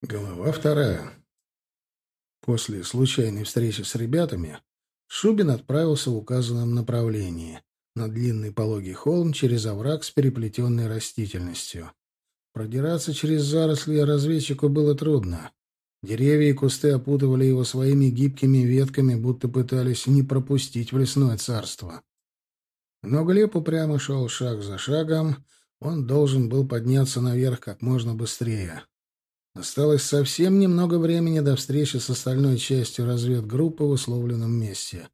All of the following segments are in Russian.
Глава вторая. После случайной встречи с ребятами Шубин отправился в указанном направлении, на длинный пологий холм через овраг с переплетенной растительностью. Продираться через заросли разведчику было трудно. Деревья и кусты опутывали его своими гибкими ветками, будто пытались не пропустить в лесное царство. Но Глеб упрямо шел шаг за шагом, он должен был подняться наверх как можно быстрее. Осталось совсем немного времени до встречи с остальной частью разведгруппы в условленном месте.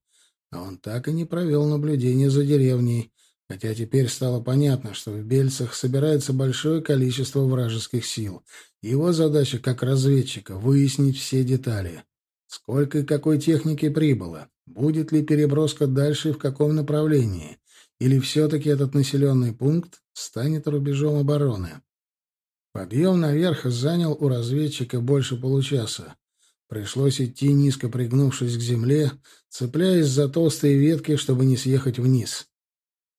А он так и не провел наблюдение за деревней, хотя теперь стало понятно, что в Бельцах собирается большое количество вражеских сил. Его задача как разведчика — выяснить все детали. Сколько и какой техники прибыло, будет ли переброска дальше и в каком направлении, или все-таки этот населенный пункт станет рубежом обороны. Подъем наверх занял у разведчика больше получаса. Пришлось идти, низко пригнувшись к земле, цепляясь за толстые ветки, чтобы не съехать вниз.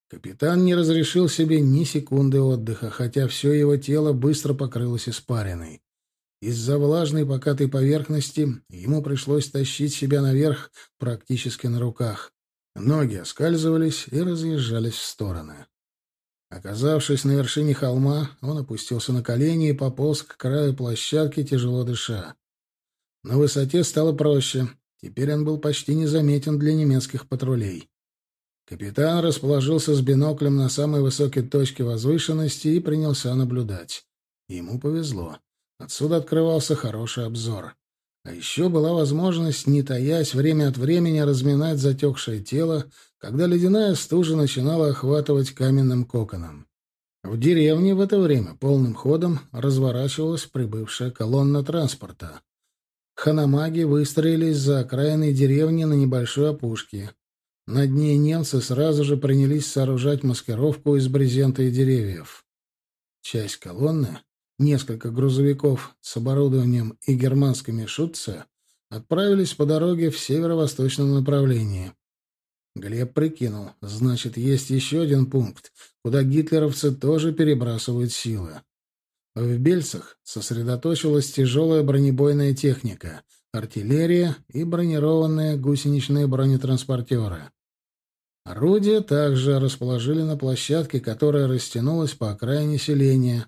Капитан не разрешил себе ни секунды отдыха, хотя все его тело быстро покрылось испариной. Из-за влажной покатой поверхности ему пришлось тащить себя наверх практически на руках. Ноги оскальзывались и разъезжались в стороны. Оказавшись на вершине холма, он опустился на колени и пополз к краю площадки, тяжело дыша. На высоте стало проще. Теперь он был почти незаметен для немецких патрулей. Капитан расположился с биноклем на самой высокой точке возвышенности и принялся наблюдать. Ему повезло. Отсюда открывался хороший обзор. А еще была возможность, не таясь, время от времени разминать затекшее тело, когда ледяная стужа начинала охватывать каменным коконом. В деревне в это время полным ходом разворачивалась прибывшая колонна транспорта. Ханамаги выстроились за окраиной деревни на небольшой опушке. Над ней немцы сразу же принялись сооружать маскировку из брезента и деревьев. Часть колонны Несколько грузовиков с оборудованием и германскими шутце отправились по дороге в северо-восточном направлении. Глеб прикинул, значит, есть еще один пункт, куда гитлеровцы тоже перебрасывают силы. В Бельцах сосредоточилась тяжелая бронебойная техника, артиллерия и бронированные гусеничные бронетранспортеры. Орудия также расположили на площадке, которая растянулась по окраине селения,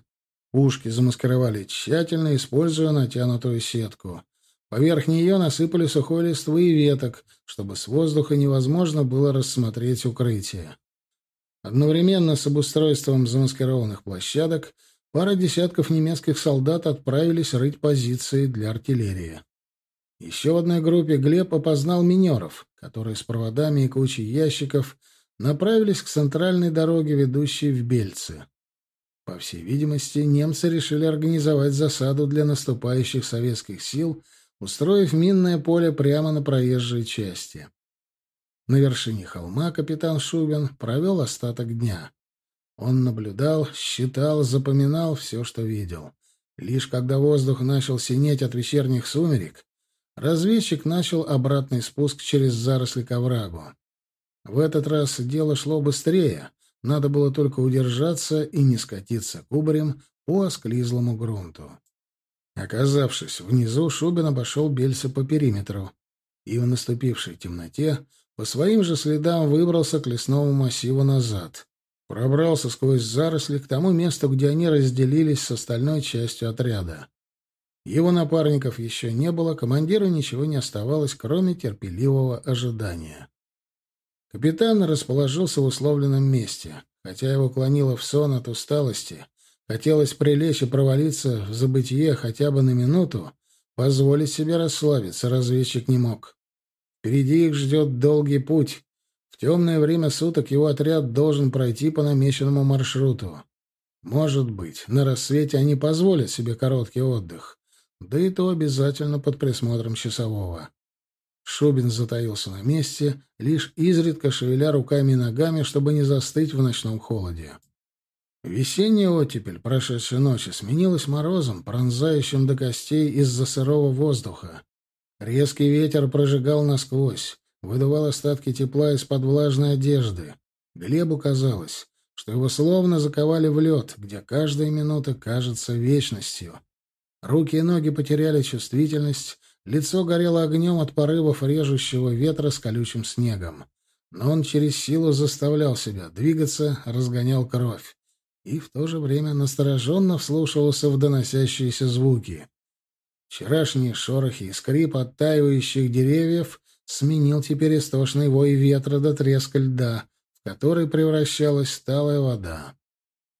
Пушки замаскировали тщательно, используя натянутую сетку. Поверх нее насыпали сухой листвы и веток, чтобы с воздуха невозможно было рассмотреть укрытие. Одновременно с обустройством замаскированных площадок пара десятков немецких солдат отправились рыть позиции для артиллерии. Еще в одной группе Глеб опознал минеров, которые с проводами и кучей ящиков направились к центральной дороге, ведущей в Бельцы. По всей видимости, немцы решили организовать засаду для наступающих советских сил, устроив минное поле прямо на проезжей части. На вершине холма капитан Шубин провел остаток дня. Он наблюдал, считал, запоминал все, что видел. Лишь когда воздух начал синеть от вечерних сумерек, разведчик начал обратный спуск через заросли к оврагу. В этот раз дело шло быстрее. Надо было только удержаться и не скатиться кубарем по осклизлому грунту. Оказавшись внизу, Шубин обошел Бельса по периметру и в наступившей темноте по своим же следам выбрался к лесному массиву назад. Пробрался сквозь заросли к тому месту, где они разделились с остальной частью отряда. Его напарников еще не было, командиру ничего не оставалось, кроме терпеливого ожидания. Капитан расположился в условленном месте. Хотя его клонило в сон от усталости, хотелось прилечь и провалиться в забытие хотя бы на минуту, позволить себе расслабиться разведчик не мог. Впереди их ждет долгий путь. В темное время суток его отряд должен пройти по намеченному маршруту. Может быть, на рассвете они позволят себе короткий отдых, да и то обязательно под присмотром часового. Шубин затаился на месте, лишь изредка шевеля руками и ногами, чтобы не застыть в ночном холоде. Весенняя оттепель прошедшей ночи сменилась морозом, пронзающим до костей из-за сырого воздуха. Резкий ветер прожигал насквозь, выдувал остатки тепла из-под влажной одежды. Глебу казалось, что его словно заковали в лед, где каждая минута кажется вечностью. Руки и ноги потеряли чувствительность, лицо горело огнем от порывов режущего ветра с колючим снегом. Но он через силу заставлял себя двигаться, разгонял кровь. И в то же время настороженно вслушивался в доносящиеся звуки. Вчерашние шорохи и скрип оттаивающих деревьев сменил теперь истошный вой ветра до треска льда, в который превращалась сталая вода.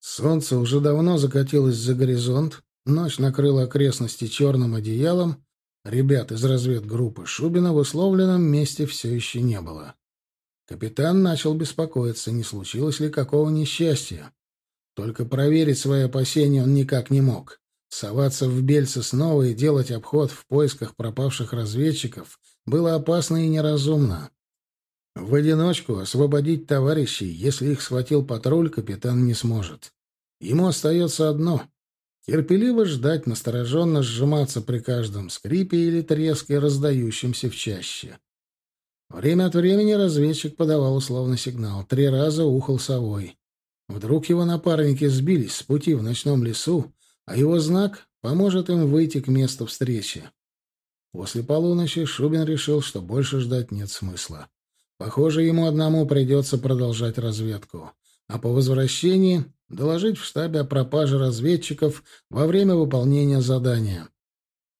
Солнце уже давно закатилось за горизонт, ночь накрыла окрестности черным одеялом, ребят из разведгруппы Шубина в условленном месте все еще не было. Капитан начал беспокоиться, не случилось ли какого несчастья. Только проверить свои опасения он никак не мог. Соваться в Бельце снова и делать обход в поисках пропавших разведчиков было опасно и неразумно. В одиночку освободить товарищей, если их схватил патруль, капитан не сможет. Ему остается одно — терпеливо ждать, настороженно сжиматься при каждом скрипе или треске, раздающемся в чаще. Время от времени разведчик подавал условный сигнал. Три раза ухал совой. Вдруг его напарники сбились с пути в ночном лесу, а его знак поможет им выйти к месту встречи. После полуночи Шубин решил, что больше ждать нет смысла. Похоже, ему одному придется продолжать разведку, а по возвращении доложить в штабе о пропаже разведчиков во время выполнения задания.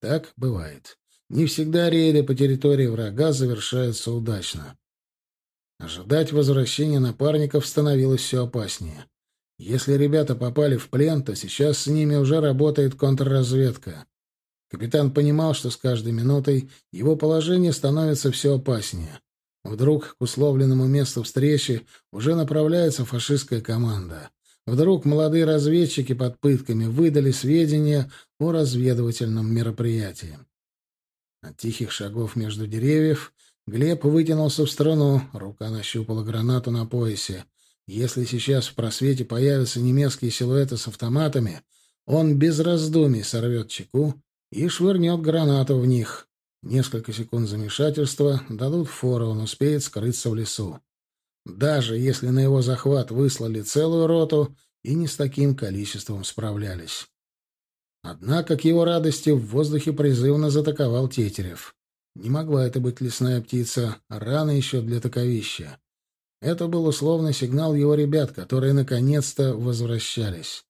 Так бывает. Не всегда рейды по территории врага завершаются удачно. Ожидать возвращения напарников становилось все опаснее. Если ребята попали в плен, то сейчас с ними уже работает контрразведка. Капитан понимал, что с каждой минутой его положение становится все опаснее. Вдруг к условленному месту встречи уже направляется фашистская команда. Вдруг молодые разведчики под пытками выдали сведения о разведывательном мероприятии. От тихих шагов между деревьев Глеб вытянулся в сторону, рука нащупала гранату на поясе. Если сейчас в просвете появятся немецкие силуэты с автоматами, он без раздумий сорвет чеку и швырнет гранату в них. Несколько секунд замешательства дадут фору, он успеет скрыться в лесу. Даже если на его захват выслали целую роту и не с таким количеством справлялись. Однако, к его радости, в воздухе призывно затаковал Тетерев. Не могла это быть лесная птица, рано еще для таковища. Это был условный сигнал его ребят, которые наконец-то возвращались.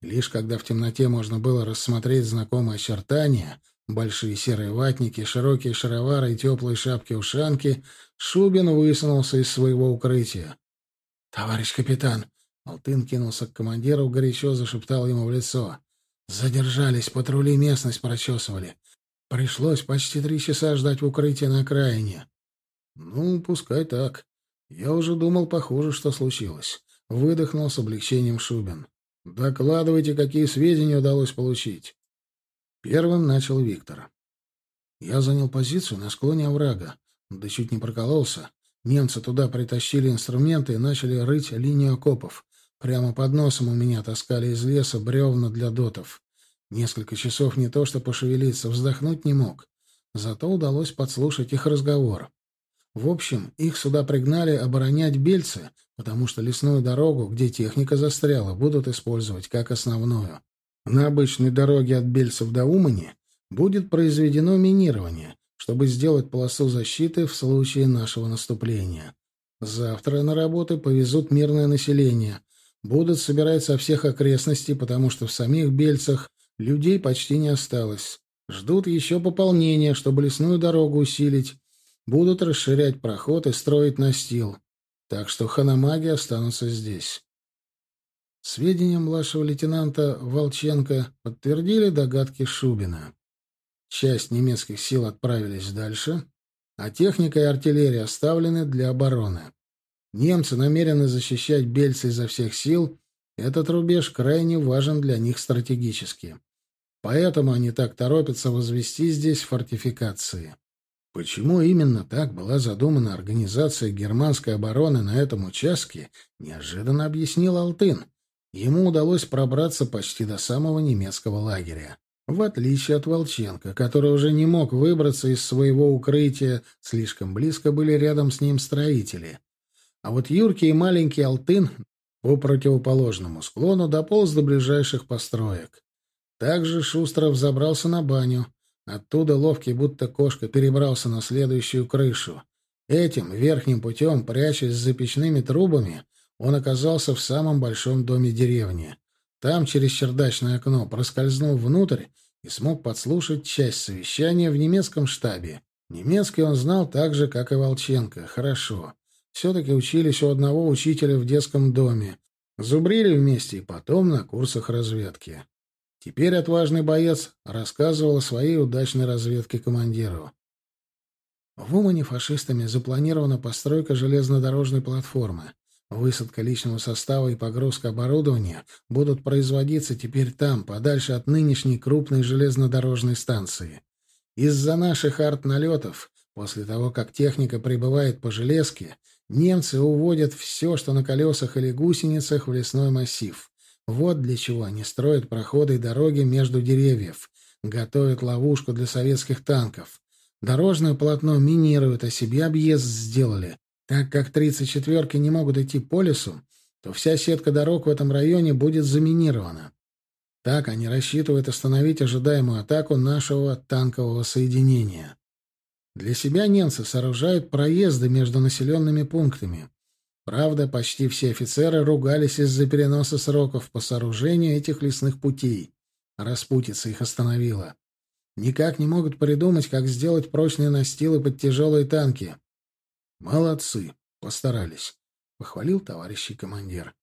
Лишь когда в темноте можно было рассмотреть знакомые очертания, большие серые ватники, широкие шаровары и теплые шапки-ушанки, Шубин высунулся из своего укрытия. «Товарищ капитан!» Алтын кинулся к командиру, горячо зашептал ему в лицо. Задержались, патрули местность прочесывали. Пришлось почти три часа ждать в укрытии на окраине. Ну, пускай так. Я уже думал, похоже, что случилось. Выдохнул с облегчением Шубин. Докладывайте, какие сведения удалось получить. Первым начал Виктор. Я занял позицию на склоне оврага. Да чуть не прокололся. Немцы туда притащили инструменты и начали рыть линию окопов. Прямо под носом у меня таскали из леса бревна для дотов. Несколько часов не то что пошевелиться, вздохнуть не мог. Зато удалось подслушать их разговор. В общем, их сюда пригнали оборонять бельцы, потому что лесную дорогу, где техника застряла, будут использовать как основную. На обычной дороге от Бельцев до Умани будет произведено минирование, чтобы сделать полосу защиты в случае нашего наступления. Завтра на работы повезут мирное население, Будут собирать со всех окрестностей, потому что в самих Бельцах людей почти не осталось. Ждут еще пополнения, чтобы лесную дорогу усилить. Будут расширять проход и строить настил. Так что ханамаги останутся здесь. Сведения младшего лейтенанта Волченко подтвердили догадки Шубина. Часть немецких сил отправились дальше, а техника и артиллерия оставлены для обороны. Немцы намерены защищать Бельцы изо всех сил. Этот рубеж крайне важен для них стратегически. Поэтому они так торопятся возвести здесь фортификации. Почему именно так была задумана организация германской обороны на этом участке, неожиданно объяснил Алтын. Ему удалось пробраться почти до самого немецкого лагеря. В отличие от Волченко, который уже не мог выбраться из своего укрытия, слишком близко были рядом с ним строители. А вот юркий и маленький Алтын по противоположному склону дополз до ближайших построек. Также Шустров забрался на баню. Оттуда ловкий, будто кошка, перебрался на следующую крышу. Этим верхним путем, прячась за печными трубами, он оказался в самом большом доме деревни. Там, через чердачное окно, проскользнул внутрь и смог подслушать часть совещания в немецком штабе. Немецкий он знал так же, как и Волченко, хорошо. Все-таки учились у одного учителя в детском доме. Зубрили вместе и потом на курсах разведки. Теперь отважный боец рассказывал о своей удачной разведке командиру. В Умане фашистами запланирована постройка железнодорожной платформы. Высадка личного состава и погрузка оборудования будут производиться теперь там, подальше от нынешней крупной железнодорожной станции. Из-за наших арт-налетов, после того, как техника прибывает по железке, немцы уводят все, что на колесах или гусеницах, в лесной массив. Вот для чего они строят проходы и дороги между деревьев, готовят ловушку для советских танков. Дорожное полотно минируют, а себе объезд сделали. Так как 34-ки не могут идти по лесу, то вся сетка дорог в этом районе будет заминирована. Так они рассчитывают остановить ожидаемую атаку нашего танкового соединения. Для себя немцы сооружают проезды между населенными пунктами. Правда, почти все офицеры ругались из-за переноса сроков по сооружению этих лесных путей. Распутица их остановила. Никак не могут придумать, как сделать прочные настилы под тяжелые танки. Молодцы, постарались, похвалил товарищ командир.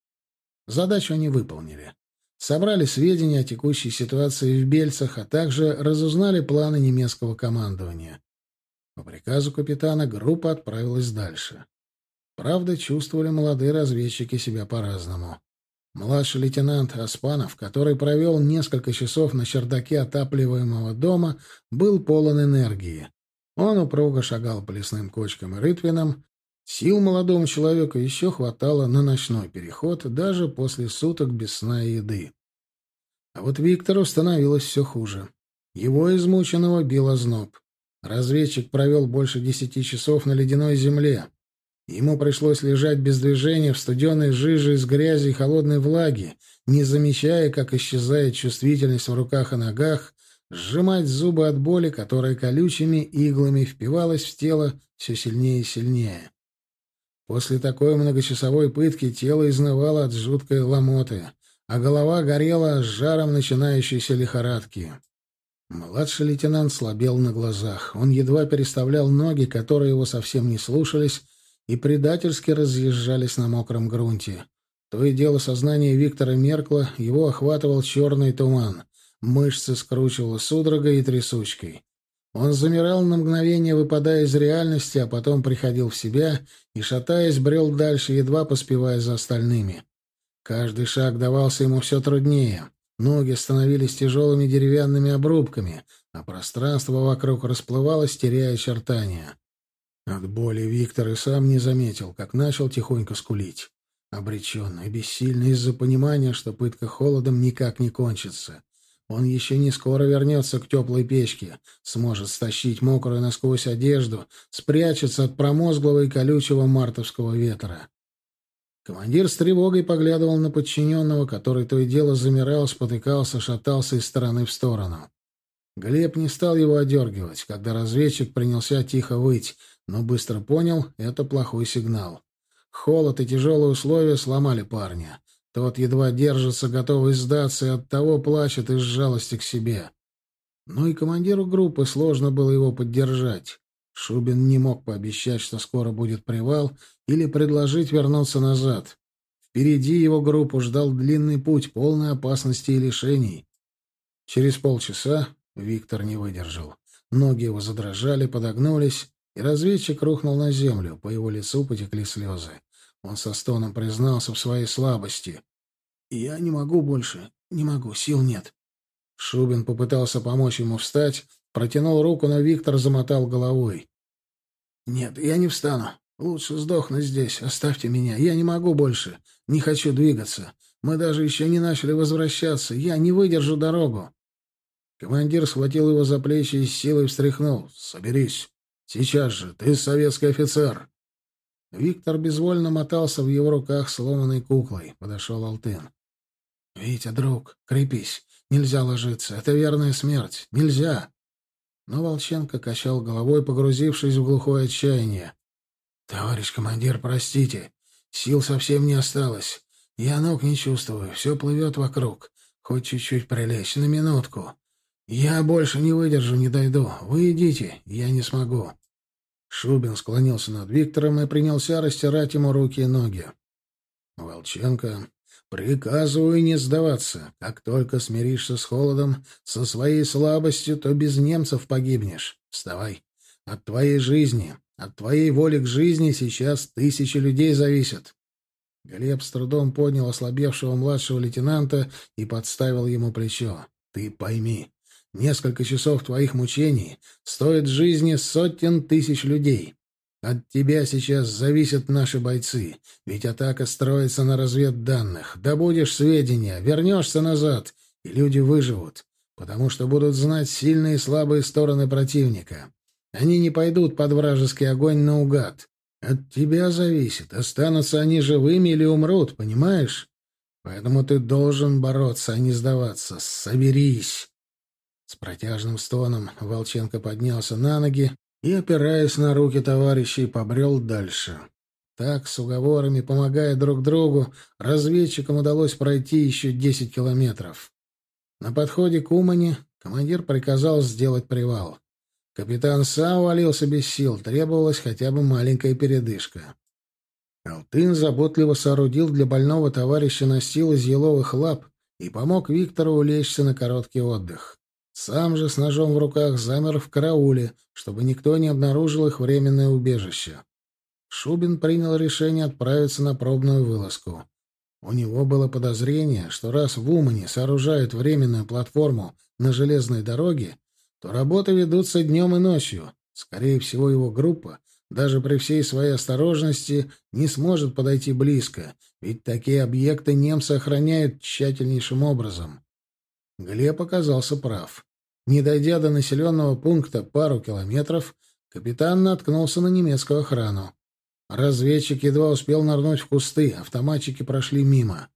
Задачу они выполнили. Собрали сведения о текущей ситуации в Бельцах, а также разузнали планы немецкого командования. По приказу капитана группа отправилась дальше. Правда, чувствовали молодые разведчики себя по-разному. Младший лейтенант Аспанов, который провел несколько часов на чердаке отапливаемого дома, был полон энергии. Он упруго шагал по лесным кочкам и рытвинам. Сил молодому человеку еще хватало на ночной переход, даже после суток без сна и еды. А вот Виктору становилось все хуже. Его измученного бил озноб. Разведчик провел больше десяти часов на ледяной земле. Ему пришлось лежать без движения в студеной жиже из грязи и холодной влаги, не замечая, как исчезает чувствительность в руках и ногах, сжимать зубы от боли, которая колючими иглами впивалась в тело все сильнее и сильнее. После такой многочасовой пытки тело изнывало от жуткой ломоты, а голова горела с жаром начинающейся лихорадки. Младший лейтенант слабел на глазах. Он едва переставлял ноги, которые его совсем не слушались, и предательски разъезжались на мокром грунте. То и дело сознание Виктора меркло, его охватывал черный туман. Мышцы скручивало судорогой и трясучкой. Он замирал на мгновение, выпадая из реальности, а потом приходил в себя и, шатаясь, брел дальше, едва поспевая за остальными. Каждый шаг давался ему все труднее. Ноги становились тяжелыми деревянными обрубками, а пространство вокруг расплывалось, теряя очертания. От боли Виктор и сам не заметил, как начал тихонько скулить. Обреченный, бессильный из-за понимания, что пытка холодом никак не кончится. Он еще не скоро вернется к теплой печке, сможет стащить мокрую насквозь одежду, спрячется от промозглого и колючего мартовского ветра. Командир с тревогой поглядывал на подчиненного, который то и дело замирал, спотыкался, шатался из стороны в сторону. Глеб не стал его одергивать, когда разведчик принялся тихо выть, но быстро понял — это плохой сигнал. Холод и тяжелые условия сломали парня. Тот едва держится, готовый сдаться, и оттого плачет из жалости к себе. Ну и командиру группы сложно было его поддержать. Шубин не мог пообещать, что скоро будет привал, или предложить вернуться назад. Впереди его группу ждал длинный путь, полный опасности и лишений. Через полчаса Виктор не выдержал. Ноги его задрожали, подогнулись, и разведчик рухнул на землю, по его лицу потекли слезы. Он со стоном признался в своей слабости. «Я не могу больше, не могу, сил нет». Шубин попытался помочь ему встать, протянул руку, но Виктор замотал головой. «Нет, я не встану. Лучше сдохну здесь. Оставьте меня. Я не могу больше. Не хочу двигаться. Мы даже еще не начали возвращаться. Я не выдержу дорогу». Командир схватил его за плечи и с силой встряхнул. «Соберись. Сейчас же, ты советский офицер. Виктор безвольно мотался в его руках сломанной куклой. Подошел Алтын. «Витя, друг, крепись. Нельзя ложиться. Это верная смерть. Нельзя!» Но Волченко качал головой, погрузившись в глухое отчаяние. «Товарищ командир, простите. Сил совсем не осталось. Я ног не чувствую. Все плывет вокруг. Хоть чуть-чуть прилечь на минутку. Я больше не выдержу, не дойду. Вы идите. Я не смогу». Шубин склонился над Виктором и принялся растирать ему руки и ноги. Волченко Приказываю не сдаваться. Как только смиришься с холодом, со своей слабостью, то без немцев погибнешь. Вставай. От твоей жизни, от твоей воли к жизни сейчас тысячи людей зависят. Глеб с трудом поднял ослабевшего младшего лейтенанта и подставил ему плечо. Ты пойми, несколько часов твоих мучений стоят жизни сотен тысяч людей. От тебя сейчас зависят наши бойцы, ведь атака строится на разведданных. Добудешь сведения, вернешься назад, и люди выживут, потому что будут знать сильные и слабые стороны противника. Они не пойдут под вражеский огонь наугад. От тебя зависит, останутся они живыми или умрут, понимаешь? Поэтому ты должен бороться, а не сдаваться. Соберись!» С протяжным стоном Волченко поднялся на ноги и, опираясь на руки товарищей, побрел дальше. Так, с уговорами, помогая друг другу, разведчикам удалось пройти еще десять километров. На подходе к Умане командир приказал сделать привал. Капитан сам валился без сил, требовалась хотя бы маленькая передышка. Алтын заботливо соорудил для больного товарища настил из еловых лап и помог Виктору улечься на короткий отдых. Сам же с ножом в руках замер в карауле, чтобы никто не обнаружил их временное убежище. Шубин принял решение отправиться на пробную вылазку. У него было подозрение, что раз в Умане сооружают временную платформу на железной дороге, то работы ведутся днем и ночью. Скорее всего, его группа, даже при всей своей осторожности, не сможет подойти близко, ведь такие объекты немцы охраняют тщательнейшим образом. Глеб оказался прав. Не дойдя до населенного пункта пару километров, капитан наткнулся на немецкую охрану. Разведчик едва успел нырнуть в кусты, автоматчики прошли мимо.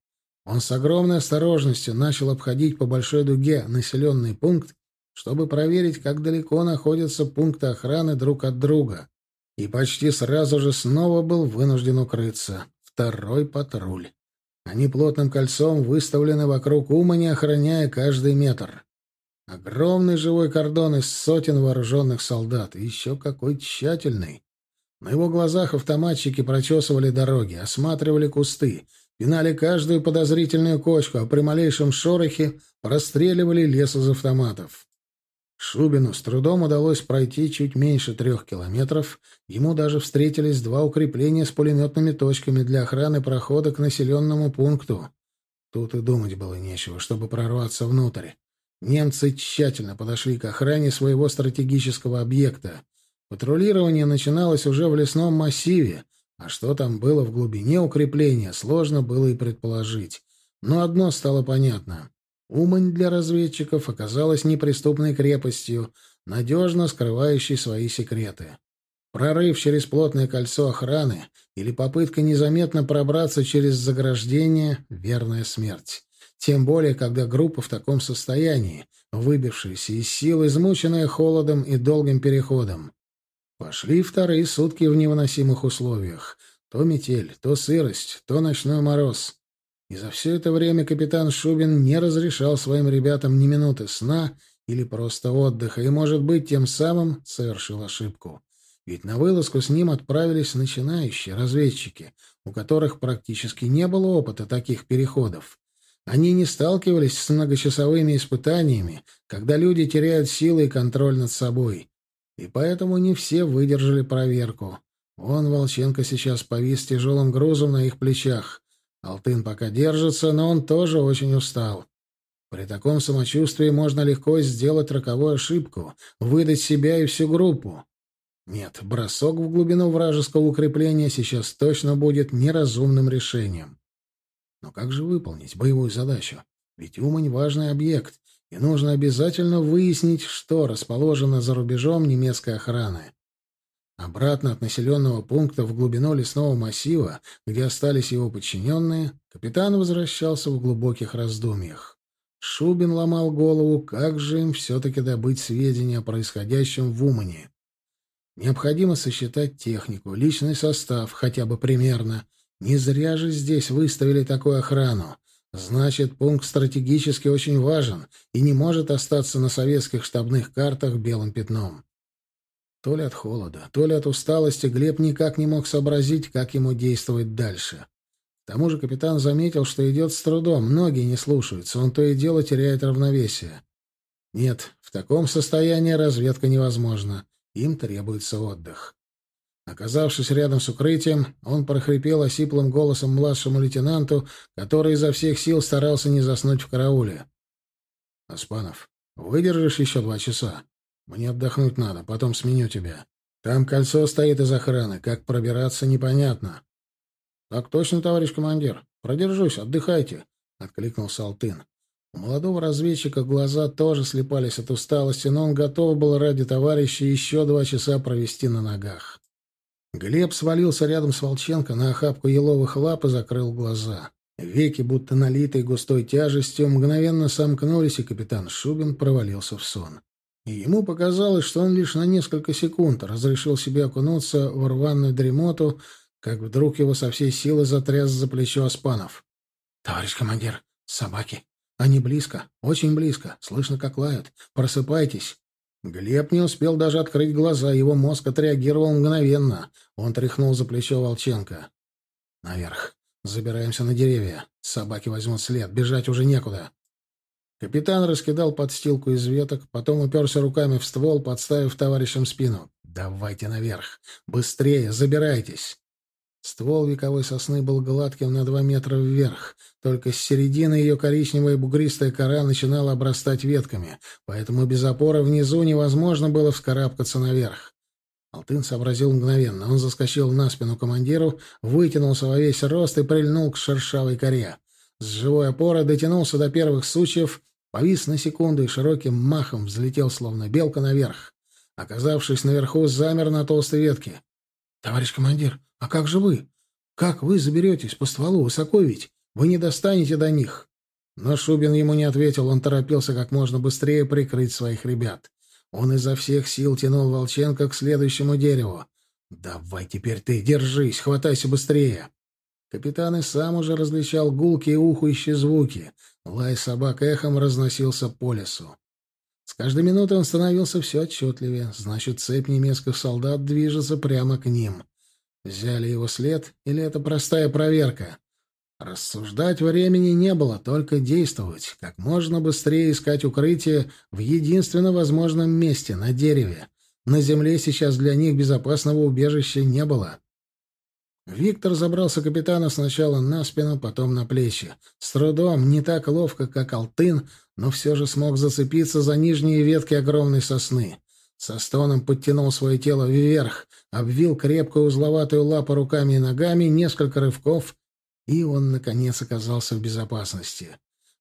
Он с огромной осторожностью начал обходить по большой дуге населенный пункт, чтобы проверить, как далеко находятся пункты охраны друг от друга. И почти сразу же снова был вынужден укрыться. Второй патруль. Они плотным кольцом выставлены вокруг Умани, охраняя каждый метр. Огромный живой кордон из сотен вооруженных солдат. Еще какой тщательный. На его глазах автоматчики прочесывали дороги, осматривали кусты, пинали каждую подозрительную кочку, а при малейшем шорохе простреливали лес из автоматов. Шубину с трудом удалось пройти чуть меньше трех километров. Ему даже встретились два укрепления с пулеметными точками для охраны прохода к населенному пункту. Тут и думать было нечего, чтобы прорваться внутрь. Немцы тщательно подошли к охране своего стратегического объекта. Патрулирование начиналось уже в лесном массиве, а что там было в глубине укрепления, сложно было и предположить. Но одно стало понятно. Умань для разведчиков оказалась неприступной крепостью, надежно скрывающей свои секреты. Прорыв через плотное кольцо охраны или попытка незаметно пробраться через заграждение — верная смерть. Тем более, когда группа в таком состоянии, выбившаяся из сил, измученная холодом и долгим переходом. Пошли вторые сутки в невыносимых условиях. То метель, то сырость, то ночной мороз. И за все это время капитан Шубин не разрешал своим ребятам ни минуты сна или просто отдыха, и, может быть, тем самым совершил ошибку. Ведь на вылазку с ним отправились начинающие разведчики, у которых практически не было опыта таких переходов. Они не сталкивались с многочасовыми испытаниями, когда люди теряют силы и контроль над собой. И поэтому не все выдержали проверку. Он, Волченко, сейчас повис тяжелым грузом на их плечах. Алтын пока держится, но он тоже очень устал. При таком самочувствии можно легко сделать роковую ошибку, выдать себя и всю группу. Нет, бросок в глубину вражеского укрепления сейчас точно будет неразумным решением. Но как же выполнить боевую задачу? Ведь Умань — важный объект, и нужно обязательно выяснить, что расположено за рубежом немецкой охраны. Обратно от населенного пункта в глубину лесного массива, где остались его подчиненные, капитан возвращался в глубоких раздумьях. Шубин ломал голову, как же им все-таки добыть сведения о происходящем в Умане. Необходимо сосчитать технику, личный состав, хотя бы примерно. Не зря же здесь выставили такую охрану. Значит, пункт стратегически очень важен и не может остаться на советских штабных картах белым пятном. То ли от холода, то ли от усталости Глеб никак не мог сообразить, как ему действовать дальше. К тому же капитан заметил, что идет с трудом, ноги не слушаются, он то и дело теряет равновесие. Нет, в таком состоянии разведка невозможна. Им требуется отдых. Оказавшись рядом с укрытием, он прохрипел осиплым голосом младшему лейтенанту, который изо всех сил старался не заснуть в карауле. «Аспанов, выдержишь еще два часа? Мне отдохнуть надо, потом сменю тебя. Там кольцо стоит из охраны, как пробираться непонятно». «Так точно, товарищ командир. Продержусь, отдыхайте», — откликнулся Алтын. У молодого разведчика глаза тоже слепались от усталости, но он готов был ради товарища еще два часа провести на ногах. Глеб свалился рядом с Волченко на охапку еловых лап и закрыл глаза. Веки, будто налитые густой тяжестью, мгновенно сомкнулись, и капитан Шубин провалился в сон. И ему показалось, что он лишь на несколько секунд разрешил себе окунуться в рваную дремоту, как вдруг его со всей силы затряс за плечо Аспанов. «Товарищ командир, собаки! Они близко, очень близко, слышно, как лают. Просыпайтесь!» Глеб не успел даже открыть глаза, его мозг отреагировал мгновенно. Он тряхнул за плечо Волченко. «Наверх. Забираемся на деревья. Собаки возьмут след. Бежать уже некуда». Капитан раскидал подстилку из веток, потом уперся руками в ствол, подставив товарищам спину. «Давайте наверх! Быстрее! Забирайтесь!» Ствол вековой сосны был гладким на два метра вверх, только с середины ее коричневая бугристая кора начинала обрастать ветками, поэтому без опоры внизу невозможно было вскарабкаться наверх. Алтын сообразил мгновенно. Он заскочил на спину командиру, вытянулся во весь рост и прильнул к шершавой коре. С живой опоры дотянулся до первых сучьев, повис на секунду и широким махом взлетел, словно белка, наверх. Оказавшись наверху, замер на толстой ветке. «Товарищ командир, а как же вы? Как вы заберетесь по стволу? Высоко ведь? Вы не достанете до них». Но Шубин ему не ответил, он торопился как можно быстрее прикрыть своих ребят. Он изо всех сил тянул Волченко к следующему дереву. «Давай теперь ты, держись, хватайся быстрее!» Капитан и сам уже различал гулкие ухующие звуки. Лай собак эхом разносился по лесу. С каждой минутой он становился все отчетливее. Значит, цепь немецких солдат движется прямо к ним. Взяли его след или это простая проверка? Рассуждать времени не было, только действовать. Как можно быстрее искать укрытие в единственно возможном месте, на дереве. На земле сейчас для них безопасного убежища не было. Виктор забрался капитана сначала на спину, потом на плечи. С трудом, не так ловко, как Алтын, но все же смог зацепиться за нижние ветки огромной сосны. Со стоном подтянул свое тело вверх, обвил крепкую узловатую лапу руками и ногами, несколько рывков, и он, наконец, оказался в безопасности.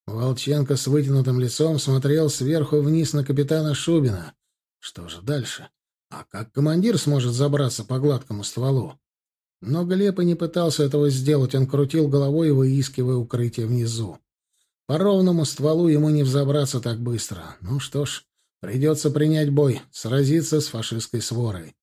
Волченко с вытянутым лицом смотрел сверху вниз на капитана Шубина. Что же дальше? А как командир сможет забраться по гладкому стволу? Но Глеб и не пытался этого сделать, он крутил головой, выискивая укрытие внизу. По ровному стволу ему не взобраться так быстро. Ну что ж, придется принять бой, сразиться с фашистской сворой.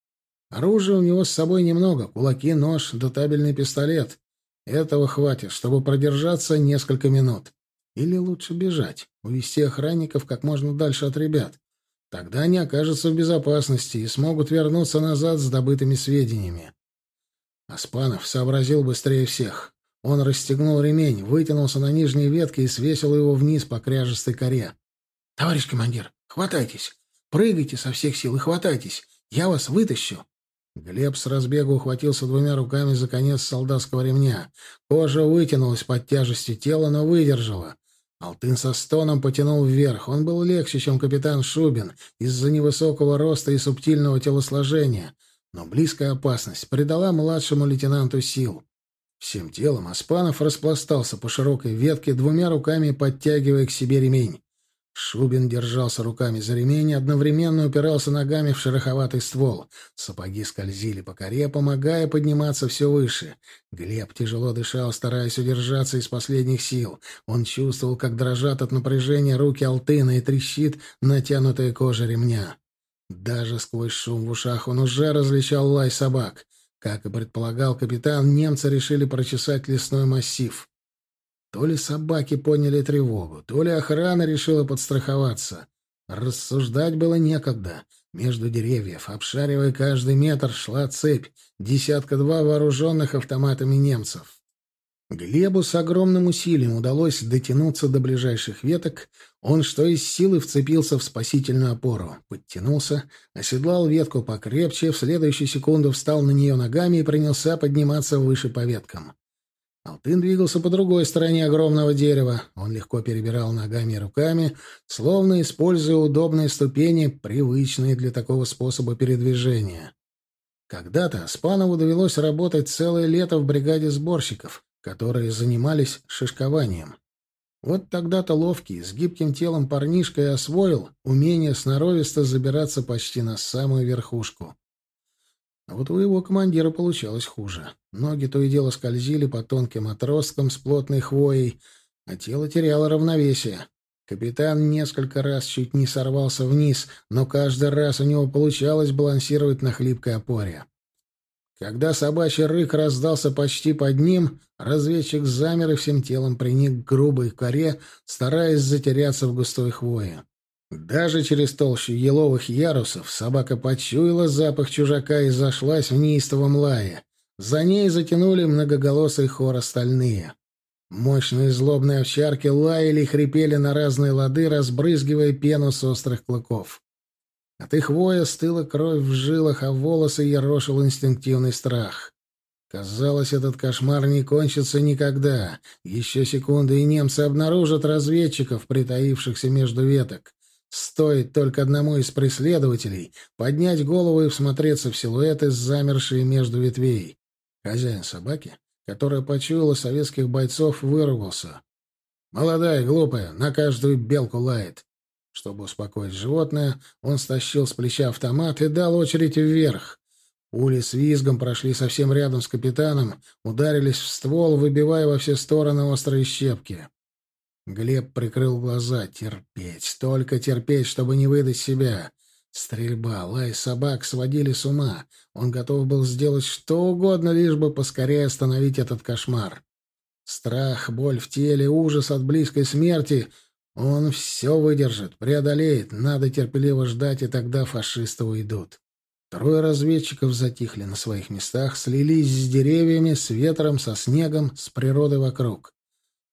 Оружия у него с собой немного, кулаки, нож да табельный пистолет. Этого хватит, чтобы продержаться несколько минут. Или лучше бежать, увести охранников как можно дальше от ребят. Тогда они окажутся в безопасности и смогут вернуться назад с добытыми сведениями. Аспанов сообразил быстрее всех. Он расстегнул ремень, вытянулся на нижней ветке и свесил его вниз по кряжестой коре. — Товарищ командир, хватайтесь! Прыгайте со всех сил и хватайтесь! Я вас вытащу! Глеб с разбегу ухватился двумя руками за конец солдатского ремня. Кожа вытянулась под тяжестью тела, но выдержала. Алтын со стоном потянул вверх. Он был легче, чем капитан Шубин, из-за невысокого роста и субтильного телосложения — но близкая опасность придала младшему лейтенанту сил. Всем телом Аспанов распластался по широкой ветке, двумя руками подтягивая к себе ремень. Шубин держался руками за ремень и одновременно упирался ногами в шероховатый ствол. Сапоги скользили по коре, помогая подниматься все выше. Глеб тяжело дышал, стараясь удержаться из последних сил. Он чувствовал, как дрожат от напряжения руки Алтына и трещит натянутая кожа ремня. Даже сквозь шум в ушах он уже различал лай собак. Как и предполагал капитан, немцы решили прочесать лесной массив. То ли собаки поняли тревогу, то ли охрана решила подстраховаться. Рассуждать было некогда. Между деревьев, обшаривая каждый метр, шла цепь, десятка-два вооруженных автоматами немцев. Глебу с огромным усилием удалось дотянуться до ближайших веток. Он, что из силы, вцепился в спасительную опору, подтянулся, оседлал ветку покрепче, в следующую секунду встал на нее ногами и принялся подниматься выше по веткам. Алтын двигался по другой стороне огромного дерева. Он легко перебирал ногами и руками, словно используя удобные ступени, привычные для такого способа передвижения. Когда-то Спанову довелось работать целое лето в бригаде сборщиков, которые занимались шишкованием. Вот тогда-то ловкий, с гибким телом парнишка и освоил умение сноровисто забираться почти на самую верхушку. А вот у его командира получалось хуже. Ноги то и дело скользили по тонким отросткам с плотной хвоей, а тело теряло равновесие. Капитан несколько раз чуть не сорвался вниз, но каждый раз у него получалось балансировать на хлипкой опоре. Когда собачий рык раздался почти под ним, разведчик замер и всем телом приник к грубой коре, стараясь затеряться в густой хвое. Даже через толщу еловых ярусов собака почуяла запах чужака и зашлась в неистовом лае. За ней затянули многоголосый хор остальные. Мощные злобные овчарки лаяли и хрипели на разные лады, разбрызгивая пену с острых клыков. От их воя стыла кровь в жилах, а волосы ерошил инстинктивный страх. Казалось, этот кошмар не кончится никогда. Еще секунды, и немцы обнаружат разведчиков, притаившихся между веток. Стоит только одному из преследователей поднять голову и всмотреться в силуэты, замершие между ветвей. Хозяин собаки, которая почуяла советских бойцов, вырвался. «Молодая, глупая, на каждую белку лает». Чтобы успокоить животное, он стащил с плеча автомат и дал очередь вверх. Пули с визгом прошли совсем рядом с капитаном, ударились в ствол, выбивая во все стороны острые щепки. Глеб прикрыл глаза. Терпеть, только терпеть, чтобы не выдать себя. Стрельба, лай собак сводили с ума. Он готов был сделать что угодно, лишь бы поскорее остановить этот кошмар. Страх, боль в теле, ужас от близкой смерти — он все выдержит, преодолеет. Надо терпеливо ждать, и тогда фашисты уйдут. Трое разведчиков затихли на своих местах, слились с деревьями, с ветром, со снегом, с природой вокруг.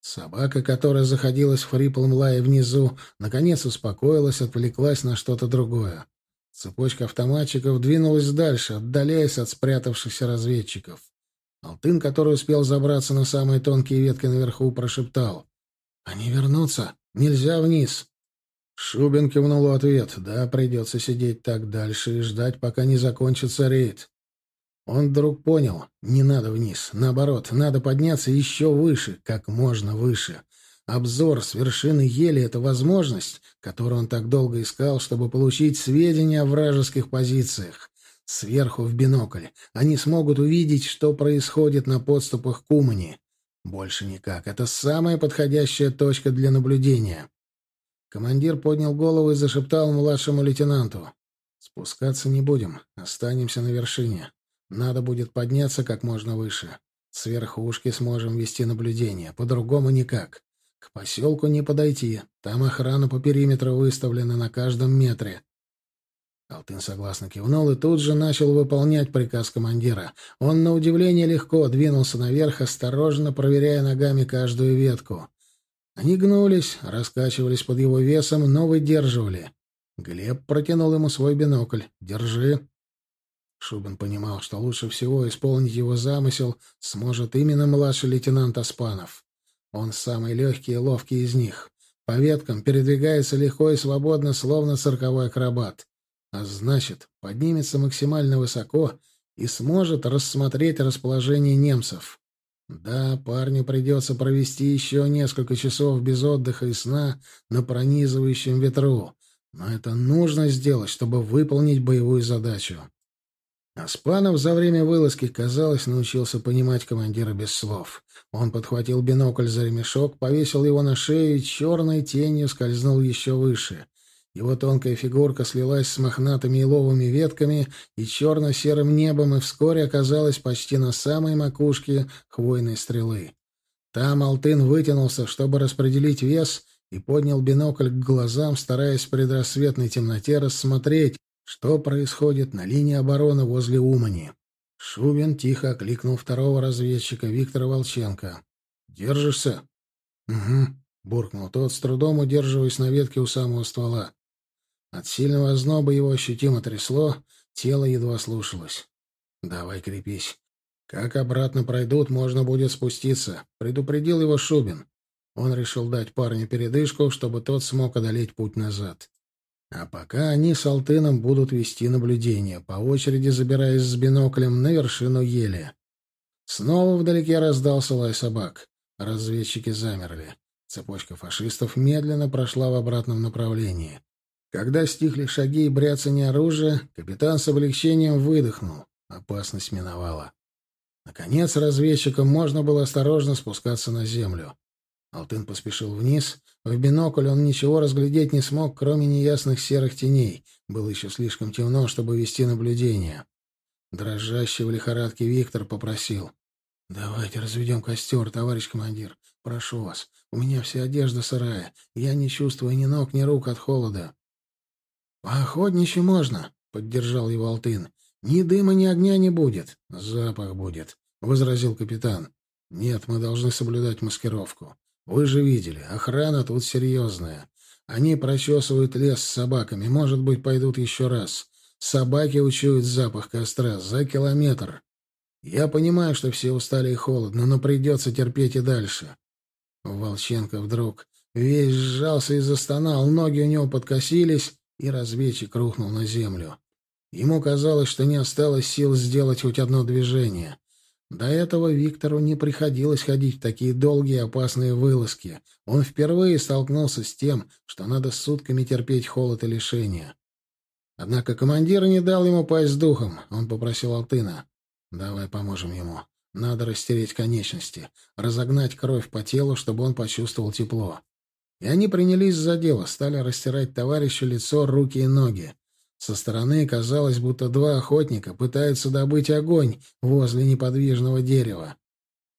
Собака, которая заходилась в хриплом лае внизу, наконец успокоилась, отвлеклась на что-то другое. Цепочка автоматчиков двинулась дальше, отдаляясь от спрятавшихся разведчиков. Алтын, который успел забраться на самые тонкие ветки наверху, прошептал. «Они вернутся. Нельзя вниз». Шубин кивнул в ответ. «Да, придется сидеть так дальше и ждать, пока не закончится рейд. Он вдруг понял, не надо вниз. Наоборот, надо подняться еще выше, как можно выше. Обзор с вершины ели — это возможность, которую он так долго искал, чтобы получить сведения о вражеских позициях. Сверху в бинокль они смогут увидеть, что происходит на подступах к Умани. Больше никак. Это самая подходящая точка для наблюдения. Командир поднял голову и зашептал младшему лейтенанту. «Спускаться не будем. Останемся на вершине. Надо будет подняться как можно выше. С верхушки сможем вести наблюдение. По-другому никак. К поселку не подойти. Там охрана по периметру выставлена на каждом метре. Алтын согласно кивнул и тут же начал выполнять приказ командира. Он, на удивление, легко двинулся наверх, осторожно проверяя ногами каждую ветку. Они гнулись, раскачивались под его весом, но выдерживали. Глеб протянул ему свой бинокль. «Держи». Шубин понимал, что лучше всего исполнить его замысел сможет именно младший лейтенант Аспанов. Он самый легкий и ловкий из них. По веткам передвигается легко и свободно, словно цирковой акробат. А значит, поднимется максимально высоко и сможет рассмотреть расположение немцев. Да, парню придется провести еще несколько часов без отдыха и сна на пронизывающем ветру, но это нужно сделать, чтобы выполнить боевую задачу. Аспанов за время вылазки, казалось, научился понимать командира без слов. Он подхватил бинокль за ремешок, повесил его на шею и черной тенью скользнул еще выше. Его тонкая фигурка слилась с мохнатыми еловыми ветками и черно-серым небом и вскоре оказалась почти на самой макушке хвойной стрелы. Там Алтын вытянулся, чтобы распределить вес, и поднял бинокль к глазам, стараясь в предрассветной темноте рассмотреть, что происходит на линии обороны возле Умани. Шубин тихо окликнул второго разведчика Виктора Волченко. «Держишься?» «Угу», — буркнул тот, с трудом удерживаясь на ветке у самого ствола. От сильного озноба его ощутимо трясло, тело едва слушалось. «Давай крепись. Как обратно пройдут, можно будет спуститься», — предупредил его Шубин. Он решил дать парню передышку, чтобы тот смог одолеть путь назад. А пока они с Алтыном будут вести наблюдение, по очереди забираясь с биноклем на вершину ели. Снова вдалеке раздался лай собак. Разведчики замерли. Цепочка фашистов медленно прошла в обратном направлении. Когда стихли шаги и бряцание оружия, капитан с облегчением выдохнул. Опасность миновала. Наконец, разведчикам можно было осторожно спускаться на землю. Алтын поспешил вниз. В бинокль он ничего разглядеть не смог, кроме неясных серых теней. Было еще слишком темно, чтобы вести наблюдение. Дрожащий в лихорадке Виктор попросил. «Давайте разведем костер, товарищ командир. Прошу вас. У меня вся одежда сырая. Я не чувствую ни ног, ни рук от холода». «Поохотничьи можно», — поддержал его Алтын. «Ни дыма, ни огня не будет. Запах будет», — возразил капитан. «Нет, мы должны соблюдать маскировку. Вы же видели, охрана тут серьезная. Они прочесывают лес с собаками, может быть, пойдут еще раз. Собаки учуют запах костра за километр. Я понимаю, что все устали и холодно, но придется терпеть и дальше». Волченко вдруг весь сжался и застонал, ноги у него подкосились, и разведчик рухнул на землю. Ему казалось, что не осталось сил сделать хоть одно движение. До этого Виктору не приходилось ходить в такие долгие опасные вылазки. Он впервые столкнулся с тем, что надо сутками терпеть холод и лишения. Однако командир не дал ему пасть духом. Он попросил Алтына. «Давай поможем ему. Надо растереть конечности, разогнать кровь по телу, чтобы он почувствовал тепло. И они принялись за дело, стали растирать товарищу лицо, руки и ноги. Со стороны казалось, будто два охотника пытаются добыть огонь возле неподвижного дерева.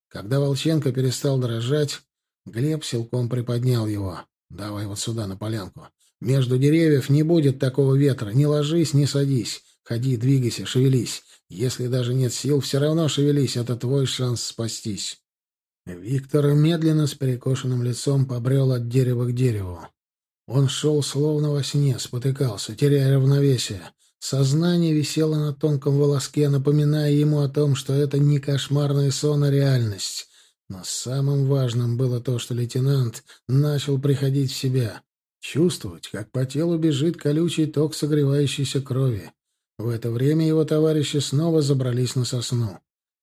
Когда Волченко перестал дрожать, Глеб силком приподнял его. «Давай вот сюда, на полянку. Между деревьев не будет такого ветра. Не ложись, не садись. Ходи, двигайся, шевелись. Если даже нет сил, все равно шевелись. Это твой шанс спастись». Виктор медленно с перекошенным лицом побрел от дерева к дереву. Он шел словно во сне, спотыкался, теряя равновесие. Сознание висело на тонком волоске, напоминая ему о том, что это не кошмарный сон, а реальность. Но самым важным было то, что лейтенант начал приходить в себя, чувствовать, как по телу бежит колючий ток согревающейся крови. В это время его товарищи снова забрались на сосну.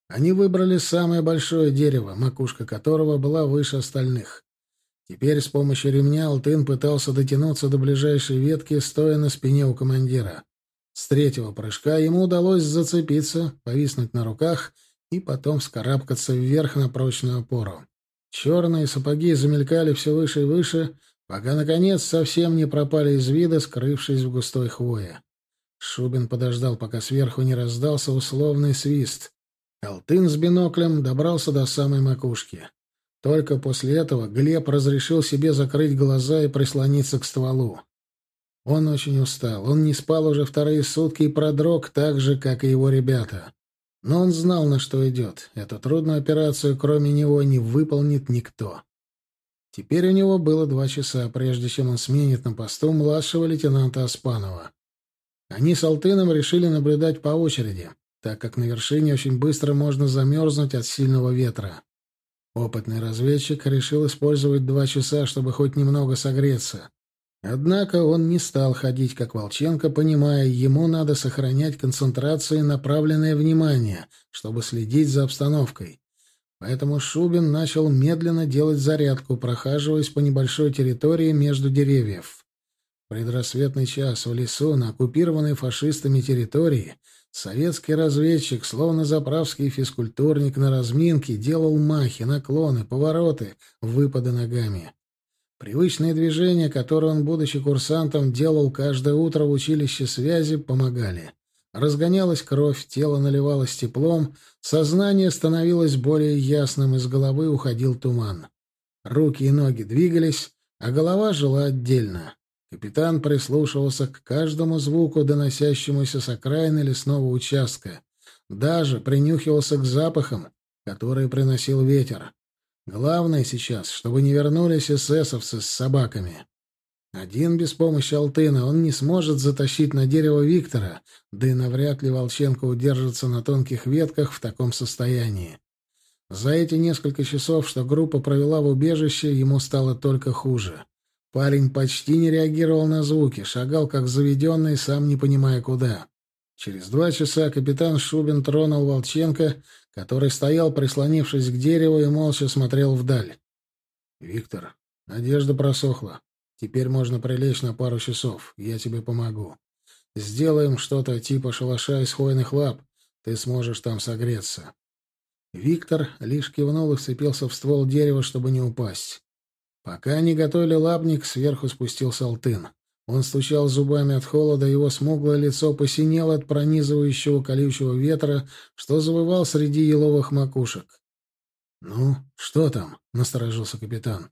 Они выбрали самое большое дерево, макушка которого была выше остальных. Теперь с помощью ремня Алтын пытался дотянуться до ближайшей ветки, стоя на спине у командира. С третьего прыжка ему удалось зацепиться, повиснуть на руках и потом скарабкаться вверх на прочную опору. Черные сапоги замелькали все выше и выше, пока, наконец, совсем не пропали из вида, скрывшись в густой хвое. Шубин подождал, пока сверху не раздался условный свист. Алтын с биноклем добрался до самой макушки. Только после этого Глеб разрешил себе закрыть глаза и прислониться к стволу. Он очень устал. Он не спал уже вторые сутки и продрог так же, как и его ребята. Но он знал, на что идет. Эту трудную операцию, кроме него, не выполнит никто. Теперь у него было два часа, прежде чем он сменит на посту младшего лейтенанта Аспанова. Они с Алтыном решили наблюдать по очереди так как на вершине очень быстро можно замерзнуть от сильного ветра. Опытный разведчик решил использовать два часа, чтобы хоть немного согреться. Однако он не стал ходить, как Волченко, понимая, ему надо сохранять концентрацию и направленное внимание, чтобы следить за обстановкой. Поэтому Шубин начал медленно делать зарядку, прохаживаясь по небольшой территории между деревьев. В предрассветный час в лесу на оккупированной фашистами территории советский разведчик, словно заправский физкультурник на разминке, делал махи, наклоны, повороты, выпады ногами. Привычные движения, которые он, будучи курсантом, делал каждое утро в училище связи, помогали. Разгонялась кровь, тело наливалось теплом, сознание становилось более ясным, из головы уходил туман. Руки и ноги двигались, а голова жила отдельно. Капитан прислушивался к каждому звуку, доносящемуся с окраины лесного участка. Даже принюхивался к запахам, которые приносил ветер. Главное сейчас, чтобы не вернулись эсэсовцы с собаками. Один без помощи Алтына он не сможет затащить на дерево Виктора, да и навряд ли Волченко удержится на тонких ветках в таком состоянии. За эти несколько часов, что группа провела в убежище, ему стало только хуже. Парень почти не реагировал на звуки, шагал как заведенный, сам не понимая куда. Через два часа капитан Шубин тронул Волченко, который стоял, прислонившись к дереву, и молча смотрел вдаль. «Виктор, одежда просохла. Теперь можно прилечь на пару часов. Я тебе помогу. Сделаем что-то типа шалаша из хвойных лап. Ты сможешь там согреться. Виктор лишь кивнул и вцепился в ствол дерева, чтобы не упасть. Пока не готовили лапник, сверху спустился Алтын. Он стучал зубами от холода, его смуглое лицо посинело от пронизывающего колючего ветра, что завывал среди еловых макушек. «Ну, что там?» — насторожился капитан.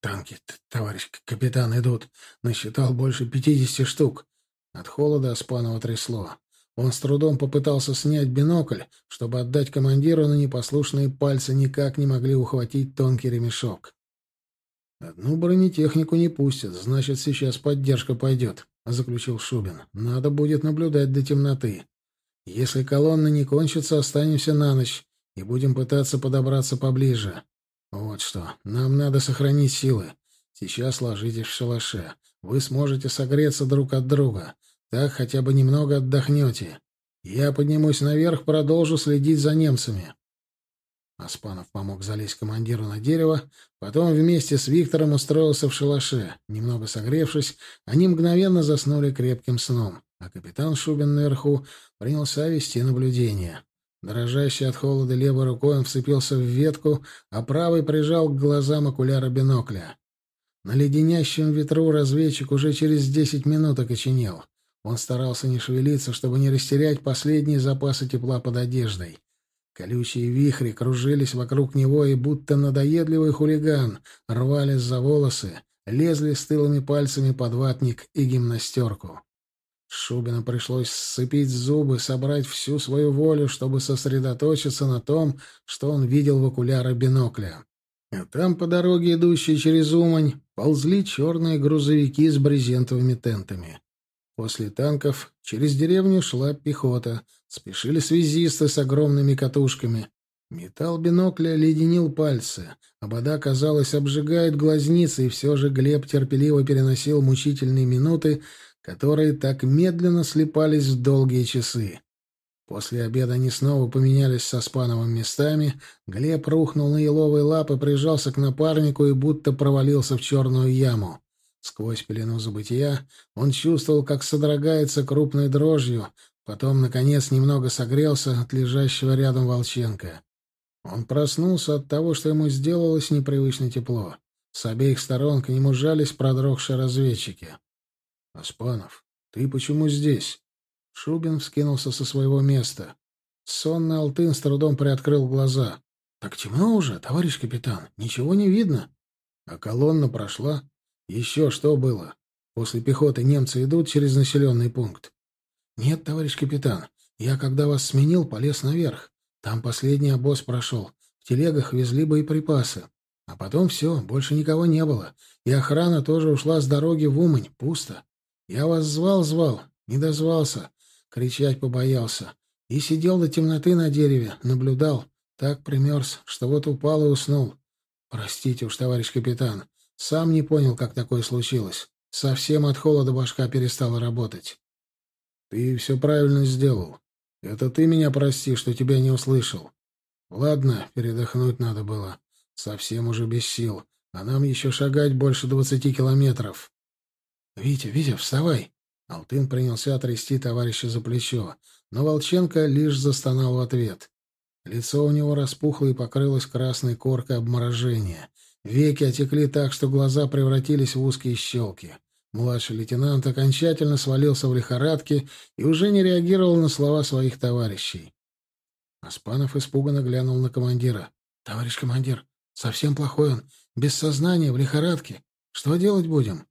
Танки, товарищ капитан, идут. Насчитал больше пятидесяти штук. От холода Аспанова трясло. Он с трудом попытался снять бинокль, чтобы отдать командиру, но непослушные пальцы никак не могли ухватить тонкий ремешок. «Одну бронетехнику не пустят, значит, сейчас поддержка пойдет», — заключил Шубин. «Надо будет наблюдать до темноты. Если колонна не кончится, останемся на ночь и будем пытаться подобраться поближе. «Вот что. Нам надо сохранить силы. Сейчас ложитесь в шалаше. Вы сможете согреться друг от друга. Так хотя бы немного отдохнете. Я поднимусь наверх, продолжу следить за немцами». Аспанов помог залезть командиру на дерево, потом вместе с Виктором устроился в шалаше. Немного согревшись, они мгновенно заснули крепким сном, а капитан Шубин наверху принялся вести наблюдение. Дрожащий от холода левой рукой он вцепился в ветку, а правой прижал к глазам окуляра бинокля. На леденящем ветру разведчик уже через десять минут окоченел. Он старался не шевелиться, чтобы не растерять последние запасы тепла под одеждой. Колючие вихри кружились вокруг него и будто надоедливый хулиган рвались за волосы, лезли стылыми пальцами под ватник и гимнастерку. Шубину пришлось сцепить зубы, собрать всю свою волю, чтобы сосредоточиться на том, что он видел в окуляры бинокля. А там, по дороге, идущей через Умань, ползли черные грузовики с брезентовыми тентами. После танков через деревню шла пехота, спешили связисты с огромными катушками. Металл бинокля леденил пальцы, а вода, казалось, обжигает глазницы, и все же Глеб терпеливо переносил мучительные минуты, которые так медленно слепались в долгие часы. После обеда они снова поменялись со Спановым местами. Глеб рухнул на еловые лапы, прижался к напарнику и будто провалился в черную яму. Сквозь пелену забытия он чувствовал, как содрогается крупной дрожью, потом, наконец, немного согрелся от лежащего рядом Волченко. Он проснулся от того, что ему сделалось непривычно тепло. С обеих сторон к нему жались продрогшие разведчики. «Аспанов, ты почему здесь?» Шубин вскинулся со своего места. Сонный Алтын с трудом приоткрыл глаза. «Так темно уже, товарищ капитан, ничего не видно». А колонна прошла. Еще что было? После пехоты немцы идут через населенный пункт. «Нет, товарищ капитан, я, когда вас сменил, полез наверх. Там последний обоз прошел. В телегах везли боеприпасы. А потом все, больше никого не было. И охрана тоже ушла с дороги в Умань. Пусто. Я вас звал-звал, не дозвался, кричать побоялся. И сидел до темноты на дереве, наблюдал. Так примерз, что вот упал и уснул. Простите уж, товарищ капитан, сам не понял, как такое случилось. Совсем от холода башка перестала работать. Ты все правильно сделал. Это ты меня прости, что тебя не услышал. Ладно, передохнуть надо было. Совсем уже без сил. А нам еще шагать больше двадцати километров. «Витя, Витя, вставай!» Алтын принялся трясти товарища за плечо, но Волченко лишь застонал в ответ. Лицо у него распухло и покрылось красной коркой обморожения. Веки отекли так, что глаза превратились в узкие щелки. Младший лейтенант окончательно свалился в лихорадке и уже не реагировал на слова своих товарищей. Аспанов испуганно глянул на командира. «Товарищ командир, совсем плохой он. Без сознания, в лихорадке. Что делать будем?»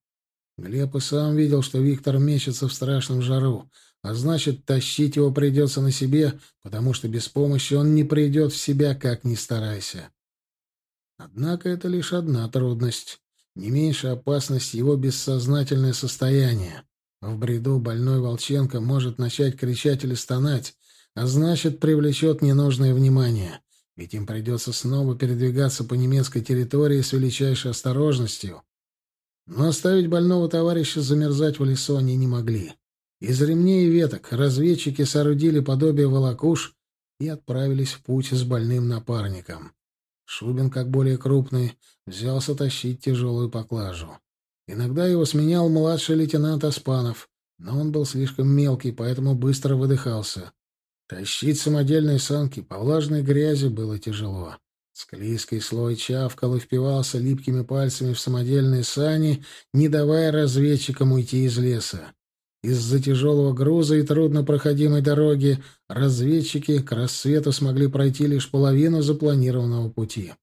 Глеб и сам видел, что Виктор мечется в страшном жару, а значит, тащить его придется на себе, потому что без помощи он не придет в себя, как ни старайся. Однако это лишь одна трудность. Не меньше опасность его бессознательное состояние. В бреду больной Волченко может начать кричать или стонать, а значит, привлечет ненужное внимание. Ведь им придется снова передвигаться по немецкой территории с величайшей осторожностью. Но оставить больного товарища замерзать в лесу они не могли. Из ремней и веток разведчики соорудили подобие волокуш и отправились в путь с больным напарником. Шубин, как более крупный, взялся тащить тяжелую поклажу. Иногда его сменял младший лейтенант Аспанов, но он был слишком мелкий, поэтому быстро выдыхался. Тащить самодельные санки по влажной грязи было тяжело. Склизкий слой чавкал и впивался липкими пальцами в самодельные сани, не давая разведчикам уйти из леса. Из-за тяжелого груза и труднопроходимой дороги разведчики к рассвету смогли пройти лишь половину запланированного пути.